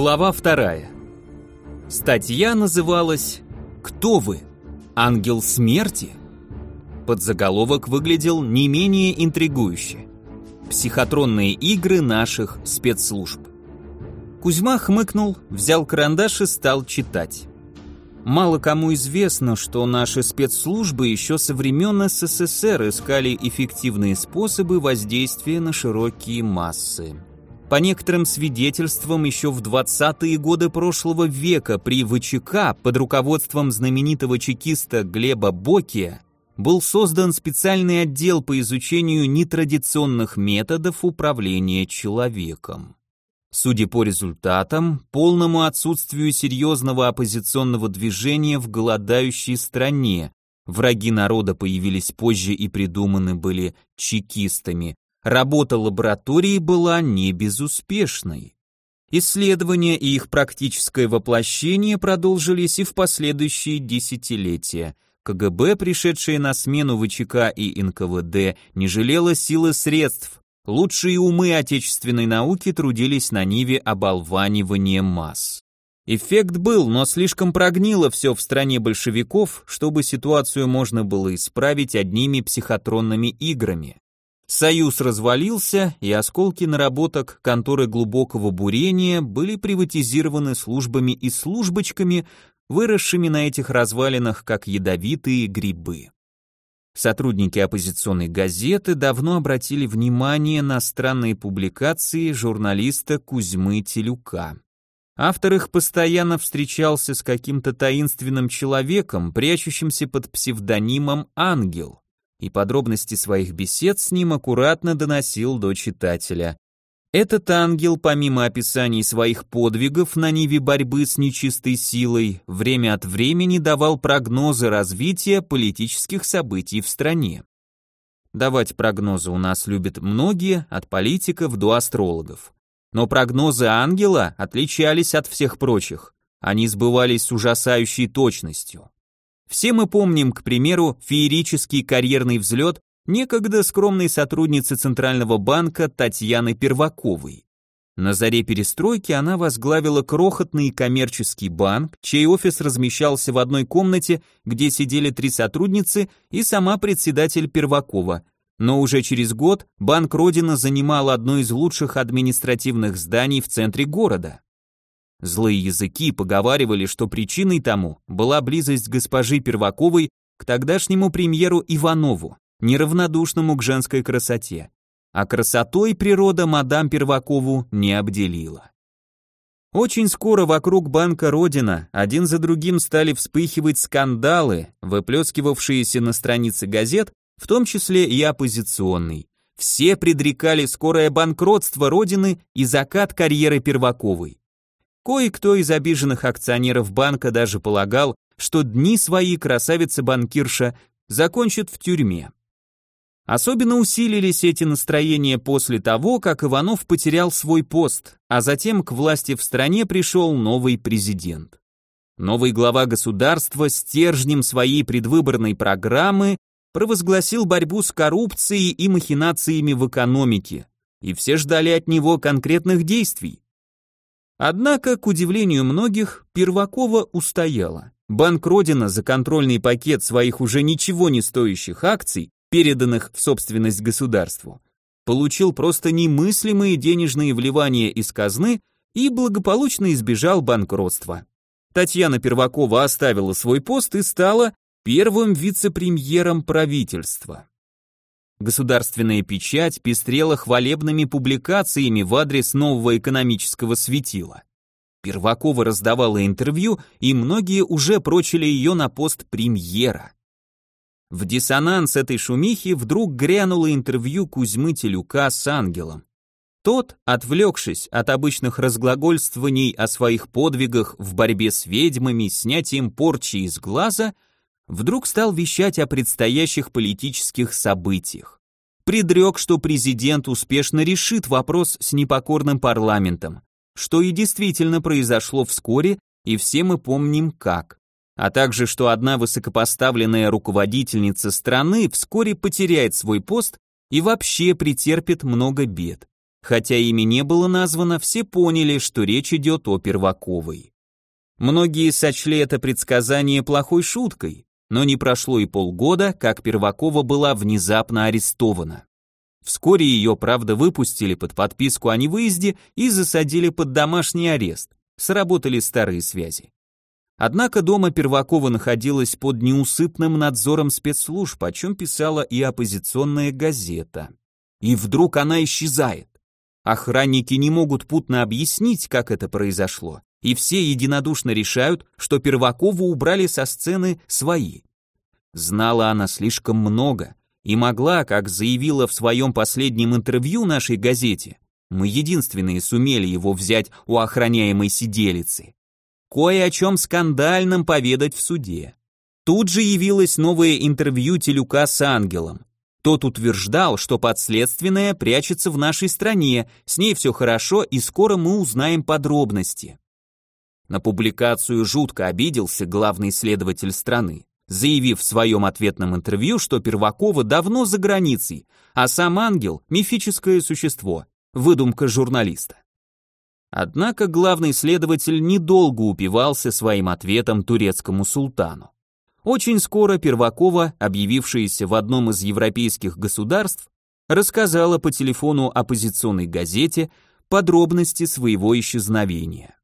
Глава вторая. Статья называлась «Кто вы? Ангел смерти?» Подзаголовок выглядел не менее интригующе. Психотронные игры наших спецслужб. Кузьма хмыкнул, взял карандаш и стал читать. Мало кому известно, что наши спецслужбы еще со времен СССР искали эффективные способы воздействия на широкие массы. По некоторым свидетельствам, еще в 20-е годы прошлого века при ВЧК под руководством знаменитого чекиста Глеба Бокия был создан специальный отдел по изучению нетрадиционных методов управления человеком. Судя по результатам, полному отсутствию серьезного оппозиционного движения в голодающей стране, враги народа появились позже и придуманы были чекистами, Работа лаборатории была не безуспешной. Исследования и их практическое воплощение продолжились и в последующие десятилетия. КГБ, пришедшие на смену ВЧК и НКВД, не жалело силы средств. Лучшие умы отечественной науки трудились на ниве оболванивания масс. Эффект был, но слишком прогнило все в стране большевиков, чтобы ситуацию можно было исправить одними психотронными играми. Союз развалился, и осколки наработок конторы глубокого бурения были приватизированы службами и службочками, выросшими на этих развалинах как ядовитые грибы. Сотрудники оппозиционной газеты давно обратили внимание на странные публикации журналиста Кузьмы Телюка. Автор их постоянно встречался с каким-то таинственным человеком, прячущимся под псевдонимом «Ангел», и подробности своих бесед с ним аккуратно доносил до читателя. Этот ангел, помимо описаний своих подвигов на ниве борьбы с нечистой силой, время от времени давал прогнозы развития политических событий в стране. Давать прогнозы у нас любят многие, от политиков до астрологов. Но прогнозы ангела отличались от всех прочих. Они сбывались с ужасающей точностью. Все мы помним, к примеру, феерический карьерный взлет некогда скромной сотрудницы Центрального банка Татьяны Перваковой. На заре перестройки она возглавила крохотный коммерческий банк, чей офис размещался в одной комнате, где сидели три сотрудницы и сама председатель Первакова. Но уже через год банк Родина занимал одно из лучших административных зданий в центре города. Злые языки поговаривали, что причиной тому была близость госпожи Перваковой к тогдашнему премьеру Иванову, неравнодушному к женской красоте. А красотой природа мадам Первакову не обделила. Очень скоро вокруг банка Родина один за другим стали вспыхивать скандалы, выплескивавшиеся на странице газет, в том числе и оппозиционный. Все предрекали скорое банкротство Родины и закат карьеры Перваковой. Кое-кто из обиженных акционеров банка даже полагал, что дни свои красавица-банкирша закончит в тюрьме. Особенно усилились эти настроения после того, как Иванов потерял свой пост, а затем к власти в стране пришел новый президент. Новый глава государства стержнем своей предвыборной программы провозгласил борьбу с коррупцией и махинациями в экономике, и все ждали от него конкретных действий. Однако, к удивлению многих, Первакова устояла. Банк Родина за контрольный пакет своих уже ничего не стоящих акций, переданных в собственность государству, получил просто немыслимые денежные вливания из казны и благополучно избежал банкротства. Татьяна Первакова оставила свой пост и стала первым вице-премьером правительства. Государственная печать пестрела хвалебными публикациями в адрес нового экономического светила. Первакова раздавала интервью, и многие уже прочили ее на пост премьера. В диссонанс этой шумихи вдруг грянуло интервью Кузьмы Телюка с ангелом. Тот, отвлекшись от обычных разглагольствований о своих подвигах в борьбе с ведьмами, снятием порчи из глаза, вдруг стал вещать о предстоящих политических событиях. Предрек, что президент успешно решит вопрос с непокорным парламентом, что и действительно произошло вскоре, и все мы помним как. А также, что одна высокопоставленная руководительница страны вскоре потеряет свой пост и вообще претерпит много бед. Хотя имя не было названо, все поняли, что речь идет о Перваковой. Многие сочли это предсказание плохой шуткой, но не прошло и полгода, как Первакова была внезапно арестована. Вскоре ее, правда, выпустили под подписку о невыезде и засадили под домашний арест. Сработали старые связи. Однако дома Первакова находилась под неусыпным надзором спецслужб, о чем писала и оппозиционная газета. И вдруг она исчезает. Охранники не могут путно объяснить, как это произошло, и все единодушно решают, что Первакову убрали со сцены свои. Знала она слишком много и могла, как заявила в своем последнем интервью нашей газете, мы единственные сумели его взять у охраняемой сиделицы, кое о чем скандальном поведать в суде. Тут же явилось новое интервью Телюка с Ангелом. Тот утверждал, что подследственная прячется в нашей стране, с ней все хорошо и скоро мы узнаем подробности. На публикацию жутко обиделся главный следователь страны, заявив в своем ответном интервью, что Первакова давно за границей, а сам ангел – мифическое существо, выдумка журналиста. Однако главный следователь недолго упивался своим ответом турецкому султану. Очень скоро Первакова, объявившаяся в одном из европейских государств, рассказала по телефону оппозиционной газете подробности своего исчезновения.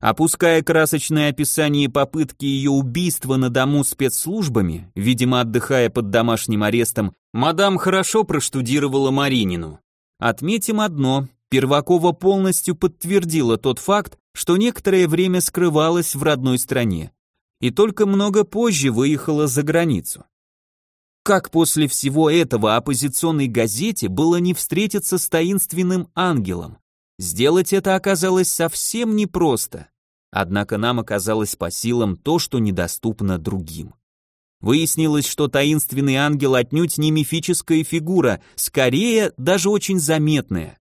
Опуская красочное описание попытки ее убийства на дому спецслужбами, видимо, отдыхая под домашним арестом, мадам хорошо проштудировала Маринину. Отметим одно, Первакова полностью подтвердила тот факт, что некоторое время скрывалась в родной стране, и только много позже выехала за границу. Как после всего этого оппозиционной газете было не встретиться с таинственным ангелом? Сделать это оказалось совсем непросто. Однако нам оказалось по силам то, что недоступно другим. Выяснилось, что таинственный ангел отнюдь не мифическая фигура, скорее даже очень заметная.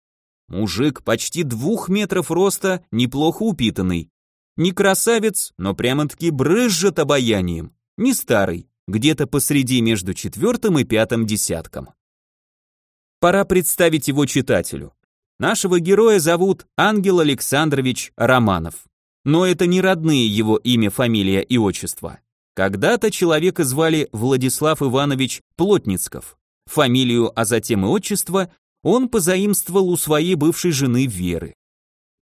Мужик почти двух метров роста, неплохо упитанный. Не красавец, но прямо-таки брызжет обаянием. Не старый, где-то посреди между четвертым и пятым десятком. Пора представить его читателю. Нашего героя зовут Ангел Александрович Романов. Но это не родные его имя, фамилия и отчество. Когда-то человека звали Владислав Иванович Плотницков. Фамилию, а затем и отчество он позаимствовал у своей бывшей жены Веры.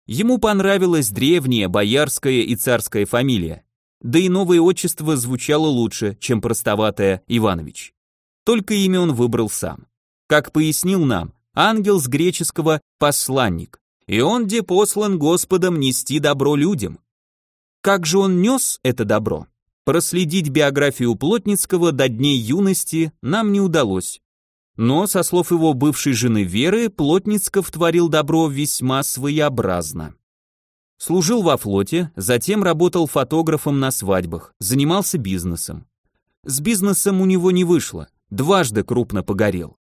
Ему понравилась древняя боярская и царская фамилия, да и новое отчество звучало лучше, чем простоватое Иванович. Только имя он выбрал сам. Как пояснил нам, ангел с греческого «посланник», и он где послан Господом нести добро людям. Как же он нес это добро? Проследить биографию Плотницкого до дней юности нам не удалось. Но, со слов его бывшей жены Веры, Плотницков творил добро весьма своеобразно. Служил во флоте, затем работал фотографом на свадьбах, занимался бизнесом. С бизнесом у него не вышло, дважды крупно погорел.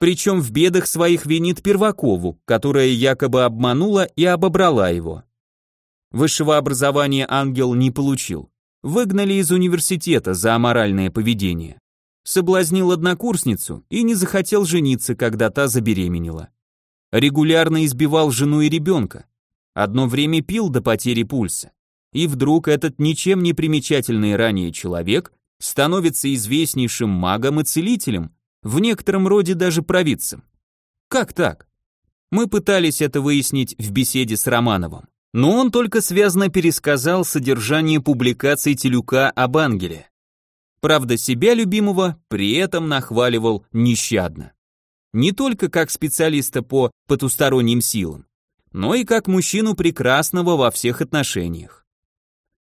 Причем в бедах своих винит Первакову, которая якобы обманула и обобрала его. Высшего образования ангел не получил. Выгнали из университета за аморальное поведение. Соблазнил однокурсницу и не захотел жениться, когда та забеременела. Регулярно избивал жену и ребенка. Одно время пил до потери пульса. И вдруг этот ничем не примечательный ранее человек становится известнейшим магом и целителем, в некотором роде даже провидцем. Как так? Мы пытались это выяснить в беседе с Романовым, но он только связно пересказал содержание публикаций Телюка об ангеле. Правда, себя любимого при этом нахваливал нещадно. Не только как специалиста по потусторонним силам, но и как мужчину прекрасного во всех отношениях.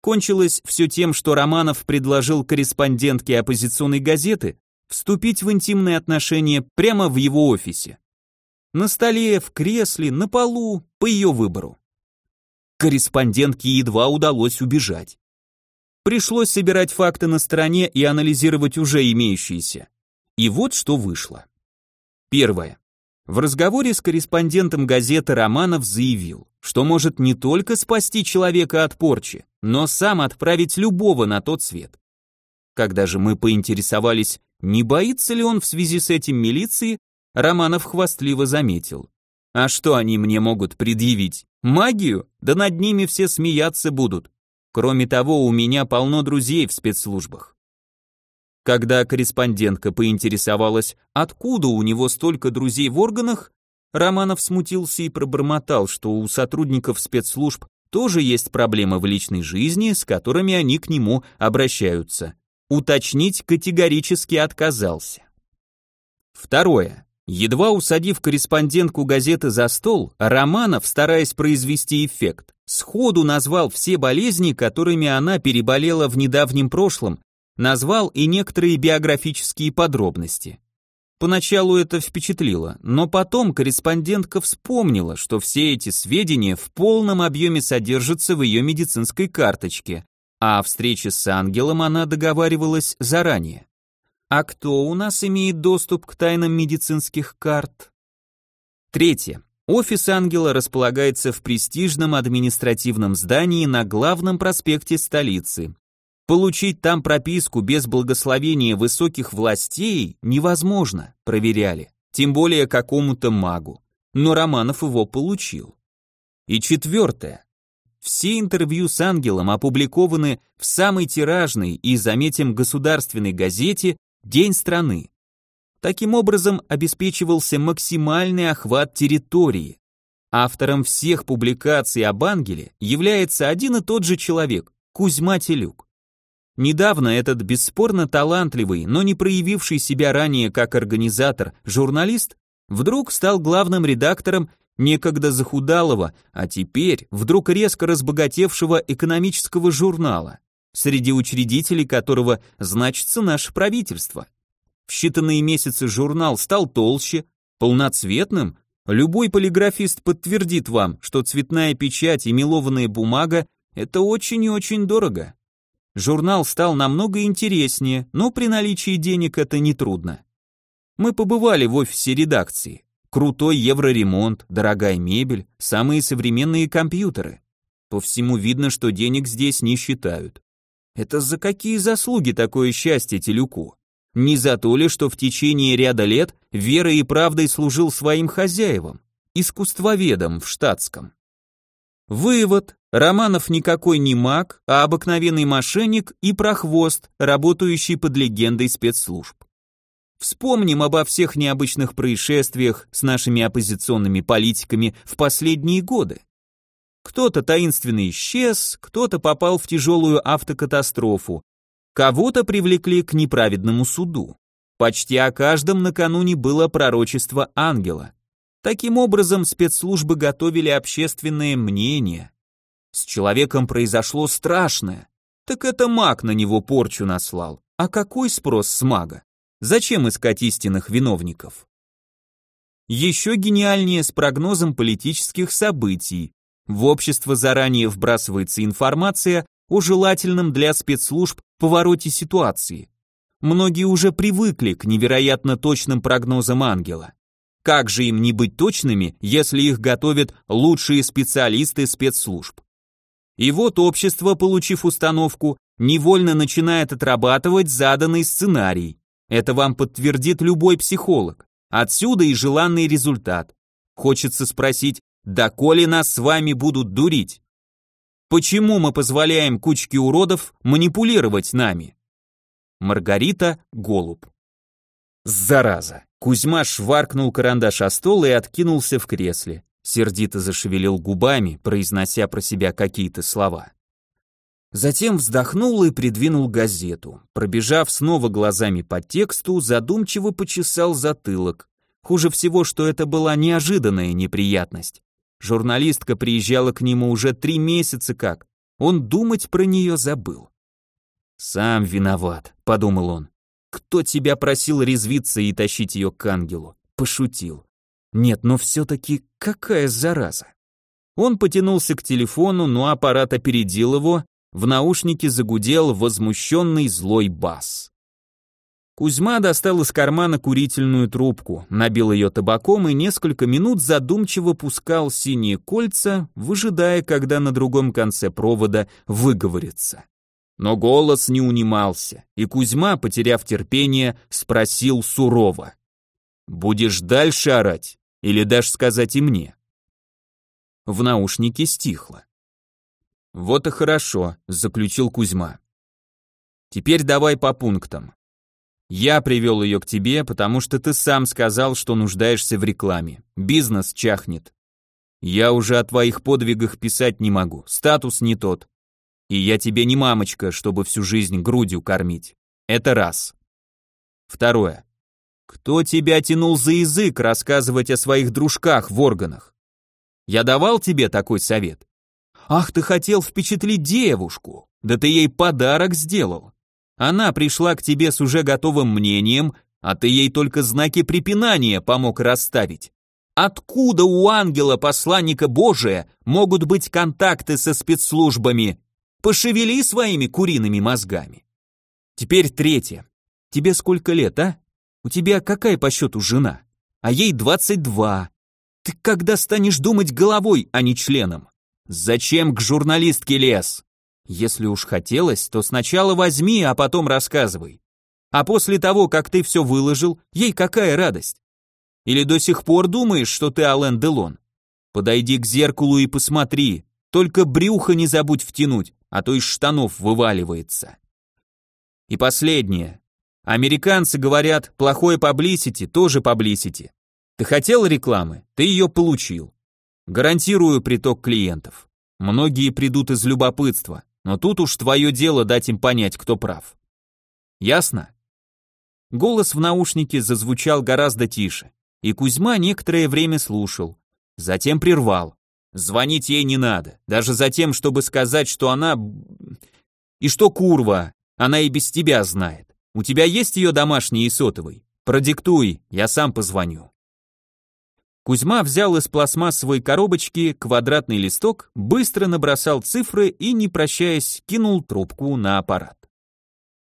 Кончилось все тем, что Романов предложил корреспондентке оппозиционной газеты вступить в интимные отношения прямо в его офисе. На столе, в кресле, на полу, по ее выбору. Корреспондентке едва удалось убежать. Пришлось собирать факты на стороне и анализировать уже имеющиеся. И вот что вышло. Первое. В разговоре с корреспондентом газеты Романов заявил, что может не только спасти человека от порчи, но сам отправить любого на тот свет. Когда же мы поинтересовались, не боится ли он в связи с этим милиции, Романов хвастливо заметил. А что они мне могут предъявить? Магию? Да над ними все смеяться будут. Кроме того, у меня полно друзей в спецслужбах. Когда корреспондентка поинтересовалась, откуда у него столько друзей в органах, Романов смутился и пробормотал, что у сотрудников спецслужб тоже есть проблемы в личной жизни, с которыми они к нему обращаются. Уточнить категорически отказался. Второе. Едва усадив корреспондентку газеты за стол, Романов, стараясь произвести эффект, сходу назвал все болезни, которыми она переболела в недавнем прошлом, назвал и некоторые биографические подробности. Поначалу это впечатлило, но потом корреспондентка вспомнила, что все эти сведения в полном объеме содержатся в ее медицинской карточке, а о встрече с ангелом она договаривалась заранее. А кто у нас имеет доступ к тайнам медицинских карт? Третье. Офис ангела располагается в престижном административном здании на главном проспекте столицы. Получить там прописку без благословения высоких властей невозможно, проверяли, тем более какому-то магу. Но Романов его получил. И четвертое. Все интервью с ангелом опубликованы в самой тиражной и, заметим, государственной газете «День страны». Таким образом обеспечивался максимальный охват территории. Автором всех публикаций об ангеле является один и тот же человек – Кузьма Телюк. Недавно этот бесспорно талантливый, но не проявивший себя ранее как организатор, журналист, вдруг стал главным редактором некогда захудалого, а теперь вдруг резко разбогатевшего экономического журнала, среди учредителей которого значится наше правительство. В считанные месяцы журнал стал толще, полноцветным, любой полиграфист подтвердит вам, что цветная печать и мелованная бумага – это очень и очень дорого. Журнал стал намного интереснее, но при наличии денег это нетрудно. Мы побывали в офисе редакции. Крутой евроремонт, дорогая мебель, самые современные компьютеры. По всему видно, что денег здесь не считают. Это за какие заслуги такое счастье Телюку? Не за то ли, что в течение ряда лет верой и правдой служил своим хозяевам, искусствоведом в штатском. Вывод. Романов никакой не маг, а обыкновенный мошенник и прохвост, работающий под легендой спецслужб. Вспомним обо всех необычных происшествиях с нашими оппозиционными политиками в последние годы. Кто-то таинственно исчез, кто-то попал в тяжелую автокатастрофу, кого-то привлекли к неправедному суду. Почти о каждом накануне было пророчество ангела. Таким образом, спецслужбы готовили общественное мнение. С человеком произошло страшное. Так это маг на него порчу наслал. А какой спрос с мага? Зачем искать истинных виновников? Еще гениальнее с прогнозом политических событий. В общество заранее вбрасывается информация о желательном для спецслужб повороте ситуации. Многие уже привыкли к невероятно точным прогнозам ангела. Как же им не быть точными, если их готовят лучшие специалисты спецслужб? И вот общество, получив установку, невольно начинает отрабатывать заданный сценарий. Это вам подтвердит любой психолог. Отсюда и желанный результат. Хочется спросить, да коли нас с вами будут дурить? Почему мы позволяем кучке уродов манипулировать нами? Маргарита Голуб. Зараза. Кузьма шваркнул карандаш о стол и откинулся в кресле. Сердито зашевелил губами, произнося про себя какие-то слова. Затем вздохнул и придвинул газету. Пробежав снова глазами по тексту, задумчиво почесал затылок. Хуже всего, что это была неожиданная неприятность. Журналистка приезжала к нему уже три месяца как. Он думать про нее забыл. «Сам виноват», — подумал он. Кто тебя просил резвиться и тащить ее к ангелу? Пошутил. Нет, но все-таки какая зараза. Он потянулся к телефону, но аппарат опередил его, в наушнике загудел возмущенный злой бас. Кузьма достал из кармана курительную трубку, набил ее табаком и несколько минут задумчиво пускал синие кольца, выжидая, когда на другом конце провода выговорится. Но голос не унимался, и Кузьма, потеряв терпение, спросил сурово. «Будешь дальше орать Или дашь сказать и мне?» В наушнике стихло. «Вот и хорошо», — заключил Кузьма. «Теперь давай по пунктам. Я привел ее к тебе, потому что ты сам сказал, что нуждаешься в рекламе. Бизнес чахнет. Я уже о твоих подвигах писать не могу, статус не тот. И я тебе не мамочка, чтобы всю жизнь грудью кормить. Это раз. Второе. Кто тебя тянул за язык рассказывать о своих дружках в органах? Я давал тебе такой совет? Ах, ты хотел впечатлить девушку. Да ты ей подарок сделал. Она пришла к тебе с уже готовым мнением, а ты ей только знаки препинания помог расставить. Откуда у ангела посланника Божия могут быть контакты со спецслужбами? Пошевели своими куриными мозгами. Теперь третье. Тебе сколько лет, а? У тебя какая по счету жена? А ей 22. Ты когда станешь думать головой, а не членом? Зачем к журналистке лез? Если уж хотелось, то сначала возьми, а потом рассказывай. А после того, как ты все выложил, ей какая радость? Или до сих пор думаешь, что ты Ален Делон? Подойди к зеркалу и посмотри, только брюхо не забудь втянуть, а то из штанов вываливается. И последнее. Американцы говорят, плохое паблисити тоже паблисити. Ты хотел рекламы, ты ее получил. Гарантирую приток клиентов. Многие придут из любопытства, но тут уж твое дело дать им понять, кто прав. Ясно? Голос в наушнике зазвучал гораздо тише, и Кузьма некоторое время слушал, затем прервал. Звонить ей не надо, даже за тем, чтобы сказать, что она... И что курва, она и без тебя знает. У тебя есть ее домашний и сотовый? Продиктуй, я сам позвоню. Кузьма взял из пластмассовой коробочки квадратный листок, быстро набросал цифры и, не прощаясь, кинул трубку на аппарат.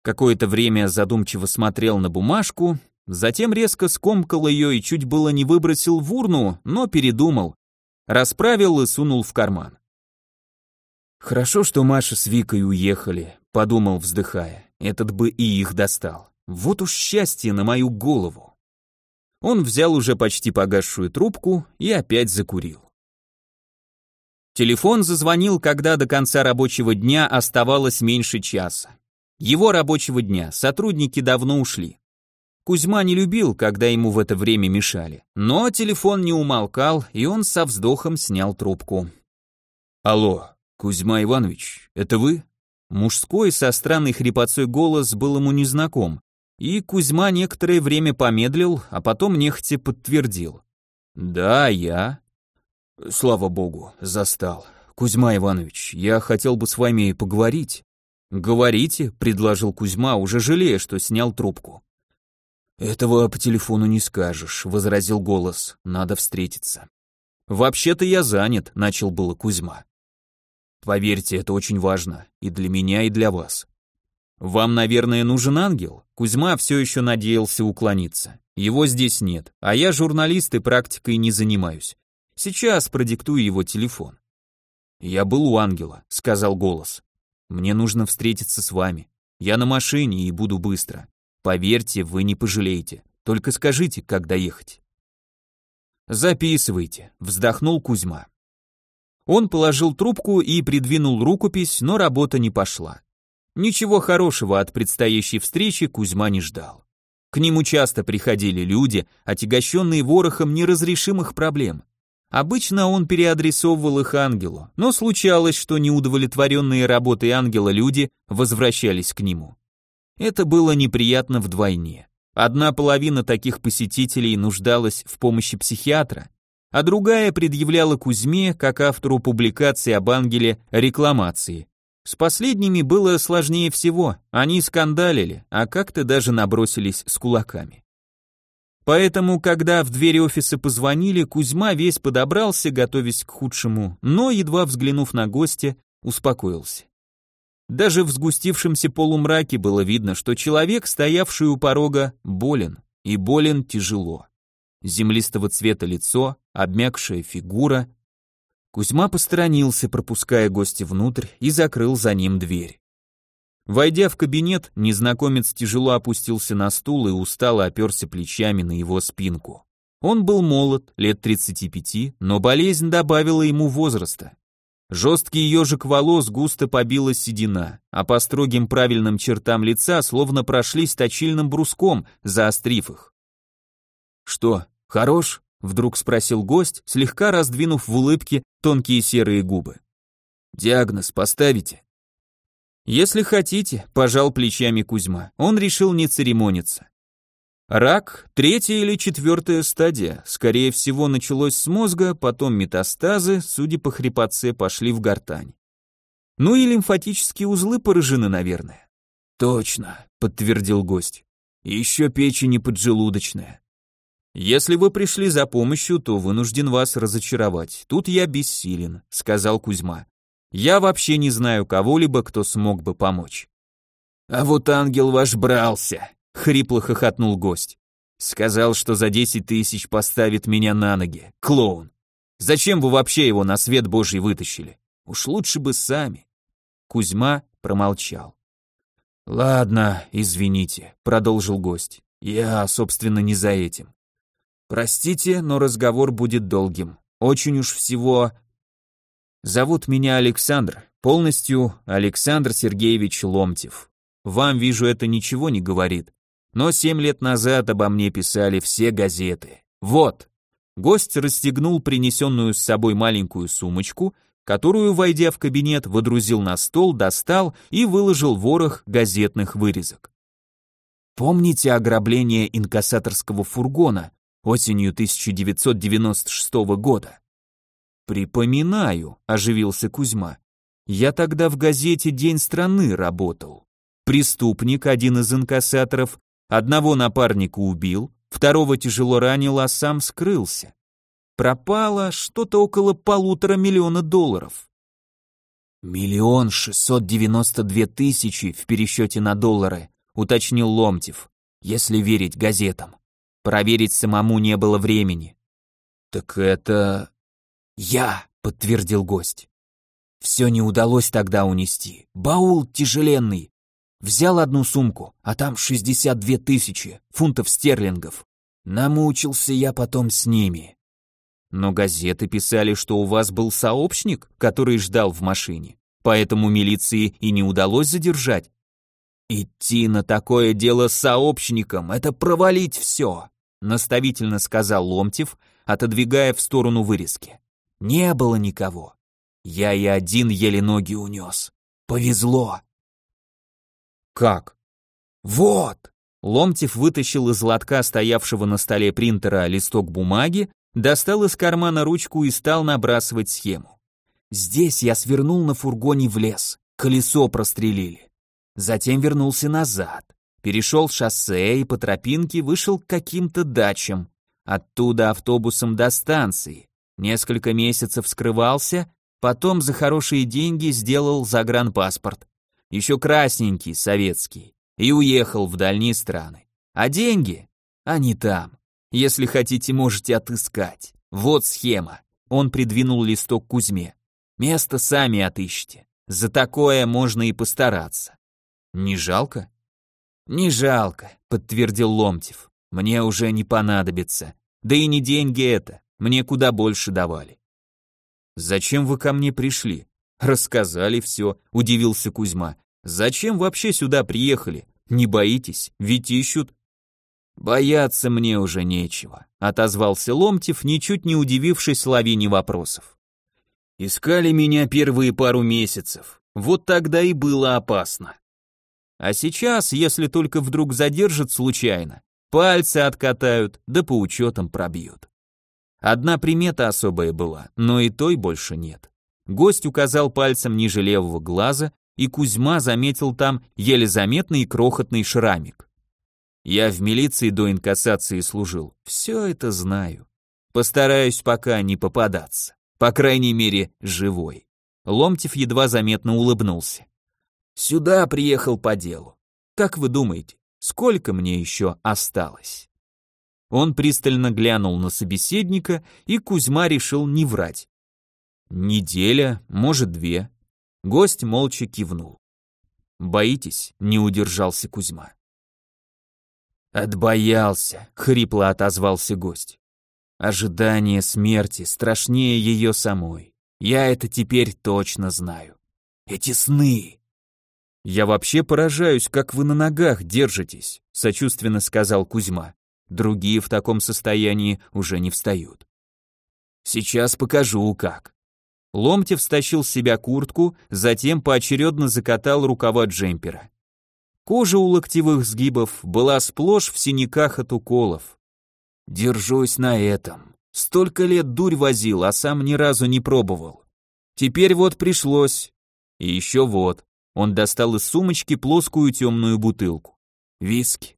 Какое-то время задумчиво смотрел на бумажку, затем резко скомкал ее и чуть было не выбросил в урну, но передумал. Расправил и сунул в карман. «Хорошо, что Маша с Викой уехали», — подумал, вздыхая. «Этот бы и их достал. Вот уж счастье на мою голову». Он взял уже почти погасшую трубку и опять закурил. Телефон зазвонил, когда до конца рабочего дня оставалось меньше часа. Его рабочего дня сотрудники давно ушли. Кузьма не любил, когда ему в это время мешали, но телефон не умолкал, и он со вздохом снял трубку. «Алло, Кузьма Иванович, это вы?» Мужской со странной хрипотцой голос был ему незнаком, и Кузьма некоторое время помедлил, а потом нехотя подтвердил. «Да, я». «Слава богу, застал. Кузьма Иванович, я хотел бы с вами поговорить». «Говорите», — предложил Кузьма, уже жалея, что снял трубку. «Этого по телефону не скажешь», — возразил голос. «Надо встретиться». «Вообще-то я занят», — начал было Кузьма. «Поверьте, это очень важно. И для меня, и для вас. «Вам, наверное, нужен ангел?» Кузьма все еще надеялся уклониться. «Его здесь нет, а я журналист и практикой не занимаюсь. Сейчас продиктую его телефон». «Я был у ангела», — сказал голос. «Мне нужно встретиться с вами. Я на машине и буду быстро. Поверьте, вы не пожалеете. Только скажите, как доехать». «Записывайте», — вздохнул Кузьма. Он положил трубку и придвинул рукопись, но работа не пошла. Ничего хорошего от предстоящей встречи Кузьма не ждал. К нему часто приходили люди, отягощенные ворохом неразрешимых проблем. Обычно он переадресовывал их ангелу, но случалось, что неудовлетворенные работой ангела люди возвращались к нему. Это было неприятно вдвойне. Одна половина таких посетителей нуждалась в помощи психиатра, а другая предъявляла Кузьме, как автору публикации об ангеле, рекламации. С последними было сложнее всего, они скандалили, а как-то даже набросились с кулаками. Поэтому, когда в двери офиса позвонили, Кузьма весь подобрался, готовясь к худшему, но, едва взглянув на гостя, успокоился. Даже в сгустившемся полумраке было видно, что человек, стоявший у порога, болен, и болен тяжело. Землистого цвета лицо, обмякшая фигура, Кузьма посторонился, пропуская гостя внутрь, и закрыл за ним дверь. Войдя в кабинет, незнакомец тяжело опустился на стул и устало оперся плечами на его спинку. Он был молод, лет 35, но болезнь добавила ему возраста. Жесткий ежик волос густо побила седина, а по строгим правильным чертам лица словно прошлись точильным бруском, заострив их. «Что, хорош?» — вдруг спросил гость, слегка раздвинув в улыбке тонкие серые губы. «Диагноз поставите?» «Если хотите», — пожал плечами Кузьма. Он решил не церемониться. Рак – третья или четвертая стадия. Скорее всего, началось с мозга, потом метастазы, судя по хрипотце, пошли в гортань. Ну и лимфатические узлы поражены, наверное. Точно, подтвердил гость. Еще печень и поджелудочная. Если вы пришли за помощью, то вынужден вас разочаровать. Тут я бессилен, сказал Кузьма. Я вообще не знаю кого-либо, кто смог бы помочь. А вот ангел ваш брался, Хрипло хохотнул гость. Сказал, что за десять тысяч поставит меня на ноги. Клоун. Зачем вы вообще его на свет божий вытащили? Уж лучше бы сами. Кузьма промолчал. Ладно, извините, продолжил гость. Я, собственно, не за этим. Простите, но разговор будет долгим. Очень уж всего... Зовут меня Александр, полностью Александр Сергеевич Ломтев. Вам, вижу, это ничего не говорит. Но семь лет назад обо мне писали все газеты. Вот. Гость расстегнул принесенную с собой маленькую сумочку, которую, войдя в кабинет, водрузил на стол, достал и выложил ворох газетных вырезок. Помните ограбление инкассаторского фургона осенью 1996 года? Припоминаю, оживился Кузьма. Я тогда в газете День страны работал. Преступник, один из инкассаторов, Одного напарника убил, второго тяжело ранил, а сам скрылся. Пропало что-то около полутора миллиона долларов. «Миллион шестьсот девяносто две тысячи в пересчете на доллары», уточнил Ломтев, если верить газетам. Проверить самому не было времени. «Так это...» «Я», — подтвердил гость. «Все не удалось тогда унести. Баул тяжеленный, Взял одну сумку, а там 62 тысячи фунтов стерлингов. Намучился я потом с ними. Но газеты писали, что у вас был сообщник, который ждал в машине, поэтому милиции и не удалось задержать. Идти на такое дело с сообщником — это провалить все, наставительно сказал Ломтев, отодвигая в сторону вырезки. Не было никого. Я и один еле ноги унес. Повезло. Как? Вот! Ломтев вытащил из лотка стоявшего на столе принтера листок бумаги, достал из кармана ручку и стал набрасывать схему. Здесь я свернул на фургоне в лес, колесо прострелили. Затем вернулся назад, перешел шоссе и по тропинке вышел к каким-то дачам. Оттуда автобусом до станции. Несколько месяцев скрывался, потом за хорошие деньги сделал загранпаспорт еще красненький, советский, и уехал в дальние страны. А деньги? Они там. Если хотите, можете отыскать. Вот схема. Он придвинул листок Кузьме. Место сами отыщите. За такое можно и постараться. Не жалко? Не жалко, подтвердил Ломтев. Мне уже не понадобится. Да и не деньги это. Мне куда больше давали. Зачем вы ко мне пришли? Рассказали все, удивился Кузьма. Зачем вообще сюда приехали? Не боитесь? Ведь ищут. Бояться мне уже нечего, отозвался Ломтев, ничуть не удивившись лавине вопросов. Искали меня первые пару месяцев. Вот тогда и было опасно. А сейчас, если только вдруг задержат случайно, пальцы откатают, да по учетам пробьют. Одна примета особая была, но и той больше нет. Гость указал пальцем ниже левого глаза, и Кузьма заметил там еле заметный крохотный шрамик. Я в милиции до инкассации служил, все это знаю. Постараюсь пока не попадаться, по крайней мере, живой. Ломтев едва заметно улыбнулся. Сюда приехал по делу. Как вы думаете, сколько мне еще осталось? Он пристально глянул на собеседника, и Кузьма решил не врать. Неделя, может, две. Гость молча кивнул. «Боитесь?» — не удержался Кузьма. «Отбоялся», — хрипло отозвался гость. Ожидание смерти страшнее ее самой. Я это теперь точно знаю. Эти сны. Я вообще поражаюсь, как вы на ногах держитесь, сочувственно сказал Кузьма. Другие в таком состоянии уже не встают. Сейчас покажу, как. Ломтев стащил с себя куртку, затем поочередно закатал рукава джемпера. Кожа у локтевых сгибов была сплошь в синяках от уколов. Держусь на этом. Столько лет дурь возил, а сам ни разу не пробовал. Теперь вот пришлось. И еще вот. Он достал из сумочки плоскую темную бутылку. Виски.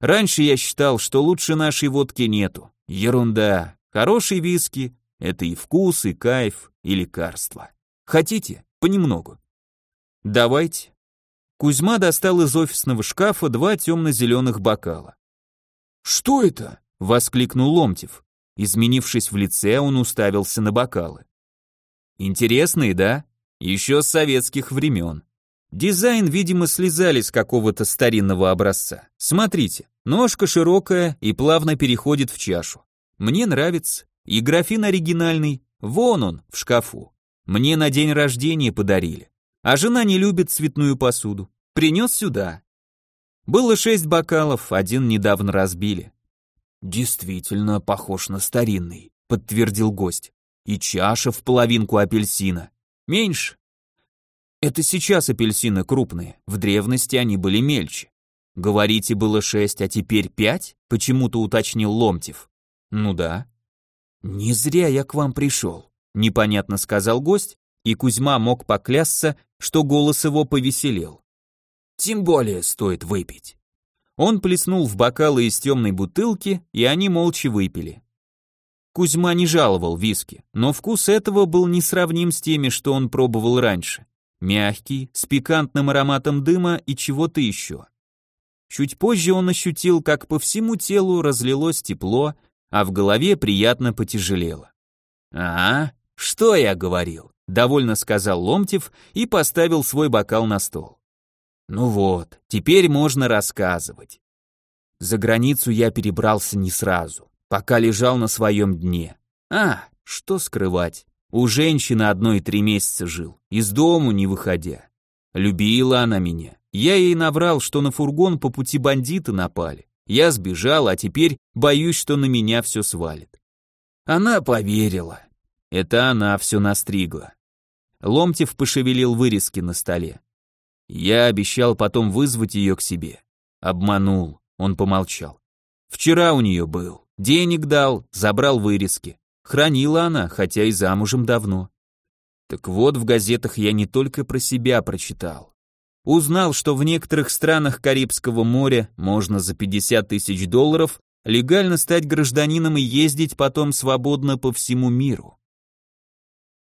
Раньше я считал, что лучше нашей водки нету. Ерунда. Хороший виски — это и вкус, и кайф, и лекарство. Хотите? Понемногу. Давайте. Кузьма достал из офисного шкафа два темно-зеленых бокала. «Что это?» — воскликнул Ломтев. Изменившись в лице, он уставился на бокалы. «Интересные, да? Еще с советских времен. Дизайн, видимо, слезали с какого-то старинного образца. Смотрите, ножка широкая и плавно переходит в чашу. Мне нравится. И графин оригинальный, вон он, в шкафу. Мне на день рождения подарили. А жена не любит цветную посуду. Принес сюда. Было шесть бокалов, один недавно разбили. Действительно похож на старинный, подтвердил гость. И чаша в половинку апельсина. Меньше, это сейчас апельсины крупные, в древности они были мельче. Говорите, было шесть, а теперь пять? Почему-то уточнил Ломтев. Ну да. Не зря я к вам пришел, непонятно сказал гость, и Кузьма мог поклясться, что голос его повеселел. Тем более стоит выпить. Он плеснул в бокалы из темной бутылки, и они молча выпили. Кузьма не жаловал виски, но вкус этого был несравним с теми, что он пробовал раньше. Мягкий, с пикантным ароматом дыма и чего-то еще. Чуть позже он ощутил, как по всему телу разлилось тепло, а в голове приятно потяжелело. «А, что я говорил?» — довольно сказал Ломтев и поставил свой бокал на стол. «Ну вот, теперь можно рассказывать. За границу я перебрался не сразу, пока лежал на своем дне. А, что скрывать, у женщины одной три месяца жил, из дому не выходя. Любила она меня. Я ей наврал, что на фургон по пути бандиты напали. Я сбежал, а теперь боюсь, что на меня все свалит. Она поверила. Это она все настригла. Ломтев пошевелил вырезки на столе. Я обещал потом вызвать ее к себе. Обманул, он помолчал. Вчера у нее был, денег дал, забрал вырезки. Хранила она, хотя и замужем давно. Так вот, в газетах я не только про себя прочитал. Узнал, что в некоторых странах Карибского моря можно за 50 тысяч долларов легально стать гражданином и ездить потом свободно по всему миру.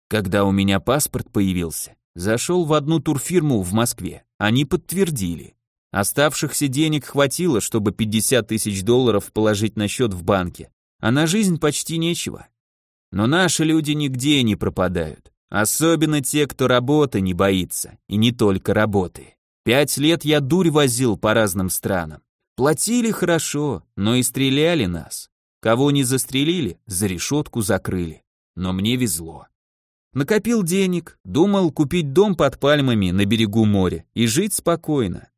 Когда у меня паспорт появился, зашел в одну турфирму в Москве. Они подтвердили. Оставшихся денег хватило, чтобы 50 тысяч долларов положить на счет в банке, а на жизнь почти нечего. Но наши люди нигде не пропадают. Особенно те, кто работы не боится, и не только работы. Пять лет я дурь возил по разным странам. Платили хорошо, но и стреляли нас. Кого не застрелили, за решетку закрыли. Но мне везло. Накопил денег, думал купить дом под пальмами на берегу моря и жить спокойно.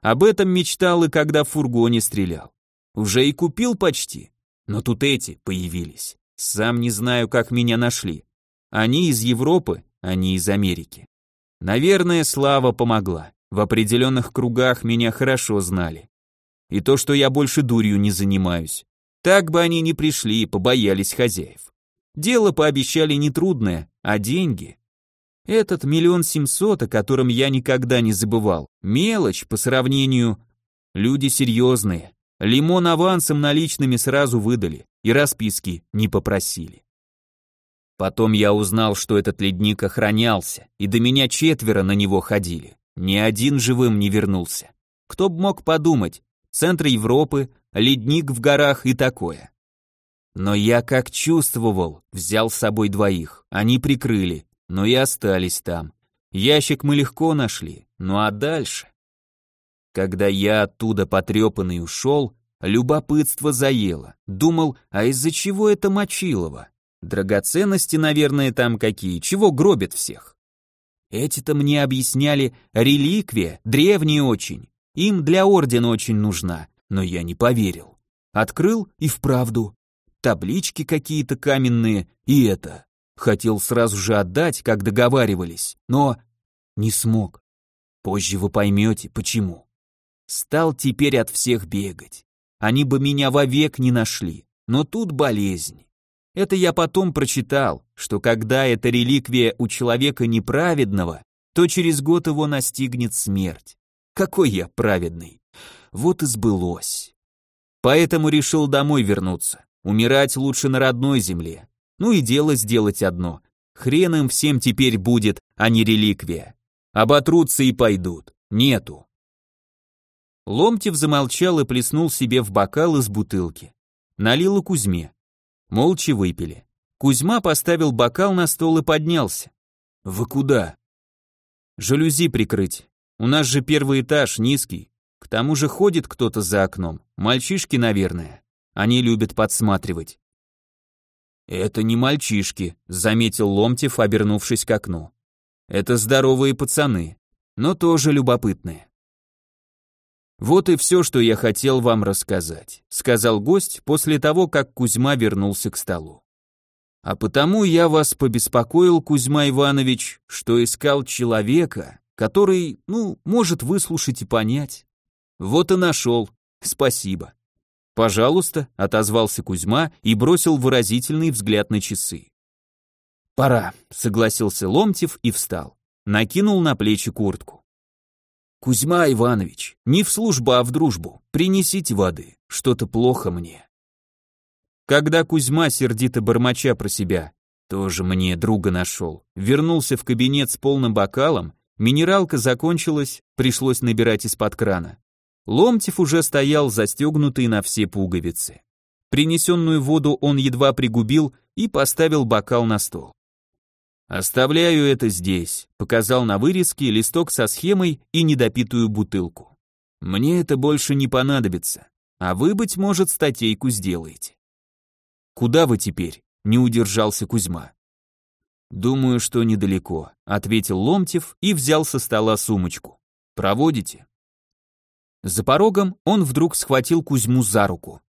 Об этом мечтал и когда в фургоне стрелял. Уже и купил почти, но тут эти появились. Сам не знаю, как меня нашли. Они из Европы, они из Америки. Наверное, слава помогла. В определенных кругах меня хорошо знали. И то, что я больше дурью не занимаюсь. Так бы они не пришли, побоялись хозяев. Дело пообещали нетрудное, а деньги... Этот миллион семьсот, о котором я никогда не забывал, мелочь по сравнению... Люди серьезные, Лимон авансом наличными сразу выдали и расписки не попросили. Потом я узнал, что этот ледник охранялся, и до меня четверо на него ходили. Ни один живым не вернулся. Кто б мог подумать, центр Европы, ледник в горах и такое. Но я как чувствовал, взял с собой двоих, они прикрыли, но и остались там. Ящик мы легко нашли, ну а дальше? Когда я оттуда потрепанный ушел, Любопытство заело. Думал, а из-за чего это Мочилово? Драгоценности, наверное, там какие, чего гробят всех? Эти-то мне объясняли, реликвия, древняя очень. Им для ордена очень нужна, но я не поверил. Открыл и вправду. Таблички какие-то каменные, и это. Хотел сразу же отдать, как договаривались, но не смог. Позже вы поймете, почему. Стал теперь от всех бегать. Они бы меня вовек не нашли, но тут болезнь. Это я потом прочитал, что когда эта реликвия у человека неправедного, то через год его настигнет смерть. Какой я праведный. Вот и сбылось. Поэтому решил домой вернуться. Умирать лучше на родной земле. Ну и дело сделать одно. Хрен им всем теперь будет, а не реликвия. Оботрутся и пойдут. Нету. Ломтев замолчал и плеснул себе в бокал из бутылки. Налил и Кузьме. Молча выпили. Кузьма поставил бокал на стол и поднялся. «Вы куда?» «Жалюзи прикрыть. У нас же первый этаж, низкий. К тому же ходит кто-то за окном. Мальчишки, наверное. Они любят подсматривать». «Это не мальчишки», — заметил Ломтев, обернувшись к окну. «Это здоровые пацаны, но тоже любопытные». «Вот и все, что я хотел вам рассказать», — сказал гость после того, как Кузьма вернулся к столу. «А потому я вас побеспокоил, Кузьма Иванович, что искал человека, который, ну, может выслушать и понять. Вот и нашел. Спасибо». «Пожалуйста», — отозвался Кузьма и бросил выразительный взгляд на часы. «Пора», — согласился Ломтев и встал. Накинул на плечи куртку. «Кузьма Иванович, не в службу, а в дружбу. Принесите воды, что-то плохо мне». Когда Кузьма, сердито бормоча про себя, тоже мне друга нашел, вернулся в кабинет с полным бокалом, минералка закончилась, пришлось набирать из-под крана. Ломтев уже стоял застегнутый на все пуговицы. Принесенную воду он едва пригубил и поставил бокал на стол. «Оставляю это здесь», — показал на вырезке листок со схемой и недопитую бутылку. «Мне это больше не понадобится, а вы, быть может, статейку сделаете». «Куда вы теперь?» — не удержался Кузьма. «Думаю, что недалеко», — ответил Ломтев и взял со стола сумочку. «Проводите?» За порогом он вдруг схватил Кузьму за руку.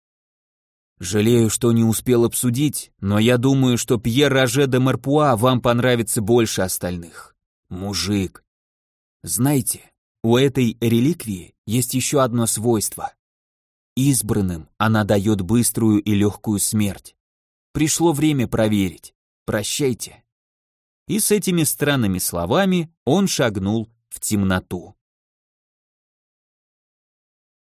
Жалею, что не успел обсудить, но я думаю, что Пьер Роже де Марпуа вам понравится больше остальных. Мужик. Знаете, у этой реликвии есть еще одно свойство. Избранным она дает быструю и легкую смерть. Пришло время проверить. Прощайте. И с этими странными словами он шагнул в темноту.